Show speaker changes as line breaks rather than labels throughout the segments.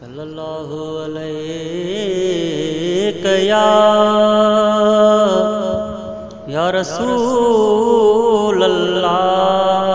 صلی اللہ علیہ یا یا رسول اللہ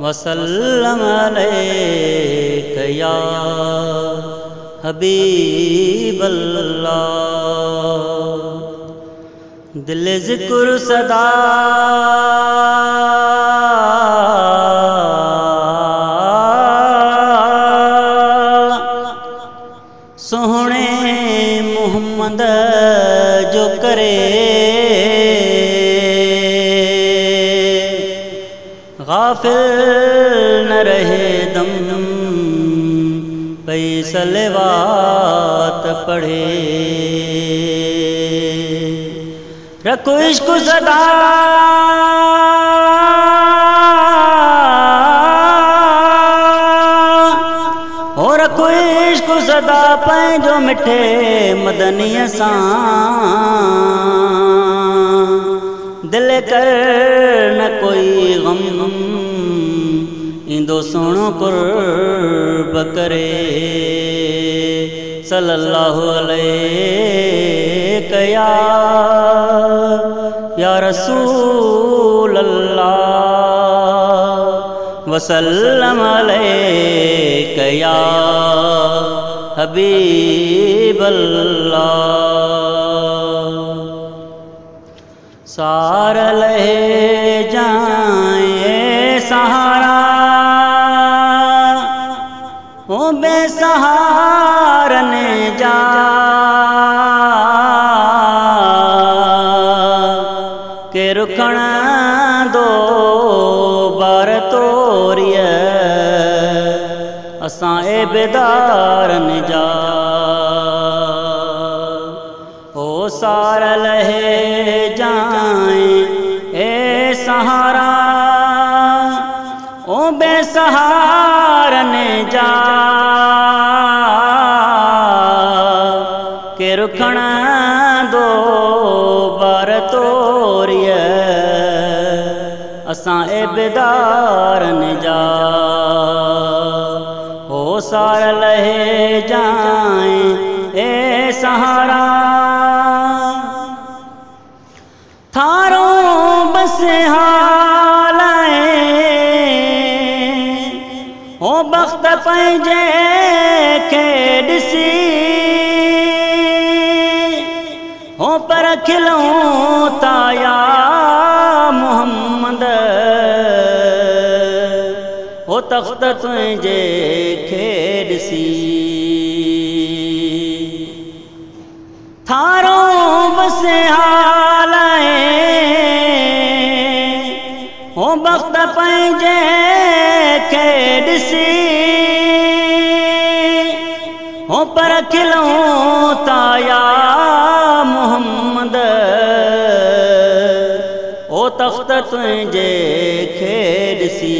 وسلم علیہ یا حبیب اللہ دل ذکر صدا محمد جو کرے غافل نہ رہے دم پیسل بات پڑھے رکھو عشق صدا پائیں جو مٹھے مدنی سان دل کر نہ کوئی غم۔ اندو سونو قرب کرے۔ صلی اللہ علیہ یا یا رسول اللہ۔ وسلم علیک یا حبیب۔ اللہ سار لے جائیں سہارا او بے سہارن جا کہ رکھن دو بار توریہ اساں اے سار لهي سهارا. اي سهارا ڪير کڻندو ڀار طور اسان اي جا او جا. هو سار لهي سهارا. سہارا تھاروں بس حال او بخت پنجے کھیڈسی او پر کھلوں تایا محمد او تخت تنجے او بخت پنجے کھیڈسی او پر کھلوں تایا محمد او تخت تنجے کھیڈسی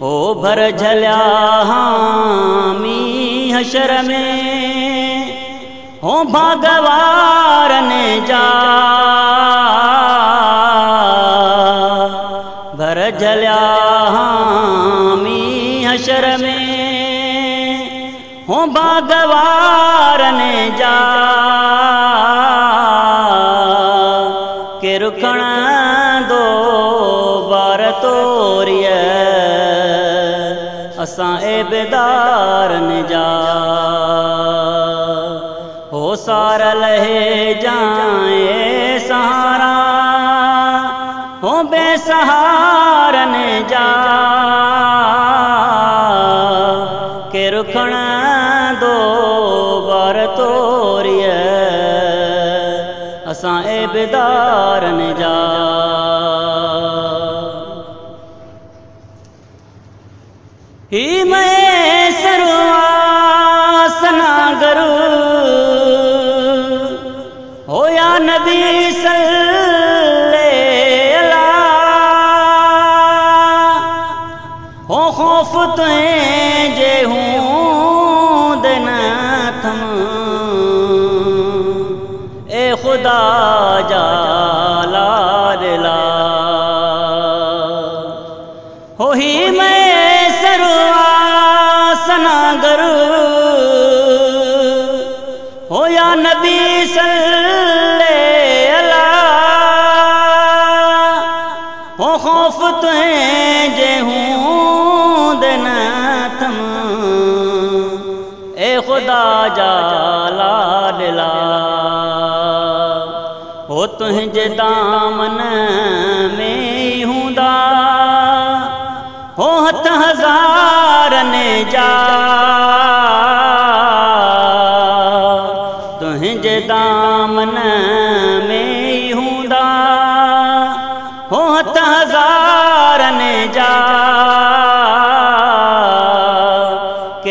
او بھر جھلیا حامی حشر میں او بھاگوارن او جا کہ رکھن دو بار توریہ اساں اے بیدارن جا ہو سار لہے جائیں سہارا ہو بے سہارن جا کہ رکھن اساں جا ہو خوف تہیں جے ہوں دن تھم اے خدا جالا ڈلا ہو تجھے دامن میں ہوں دا ہو ہت ہزار نے جا۔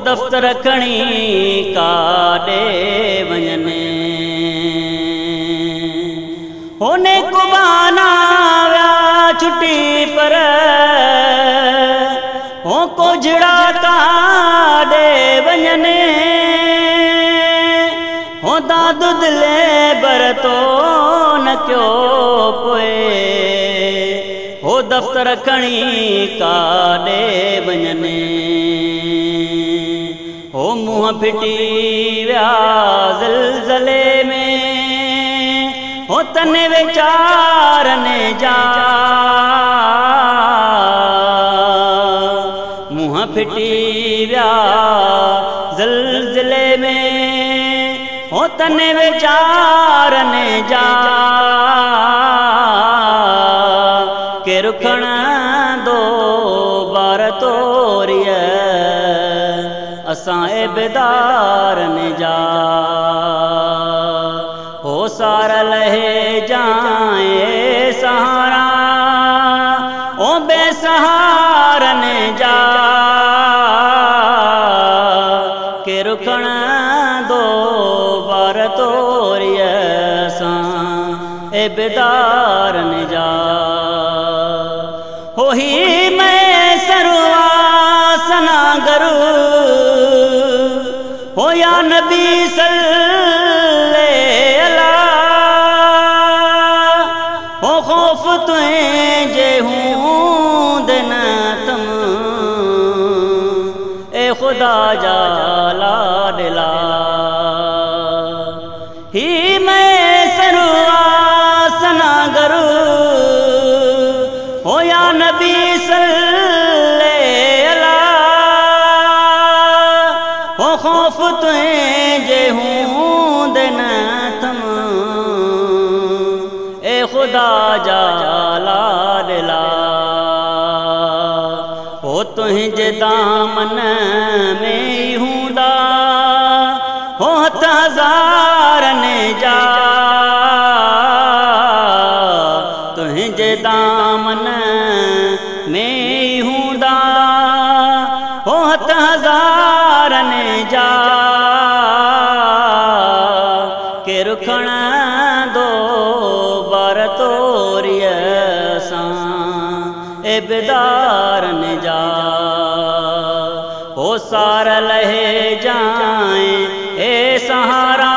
دلے بر تو نچو پوئے ہو دفتر کھنی کا دے ونجنے ہونے کبانا ویا چھٹی پر ہو کو جڑا کا دے ونجنے ہو داد منہ پھٹی ویا زلزلے میں ہو تن وچار نے جا۔ منہ پھٹی ویا زلزلے میں ہو تن وچار نے جا۔ کہ رکھن دو بار توریے اساں اے بیدار نے جا ہو سارا لہے جائیں سہارا۔ او بے سہارا نے جا کہ رکھن دو بار توریے اساں اے بیدار نے جا ہو ہی میں سروا سنا گرو۔ রাজা ہو تجھے دامن میں ہوں دا ہو ہت ہزار نے جا تجھے دامن میں ہوں دا ہو ہت ہزار نے جا کہ رکھن دو سار لہے جائیں، اے سہارا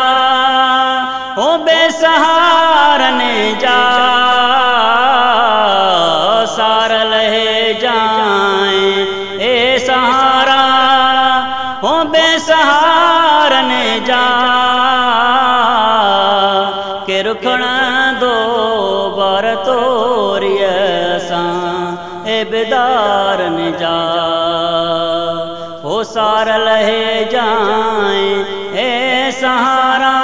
ہو بے سہارا نے جا، سار لہے جائیں، اے سہارا ہو بے سہارا نے جا، کہ رکھن دو بار توریے سان اے بیدار نے جا۔ وہ سار لہے جائیں۔ اے سہارا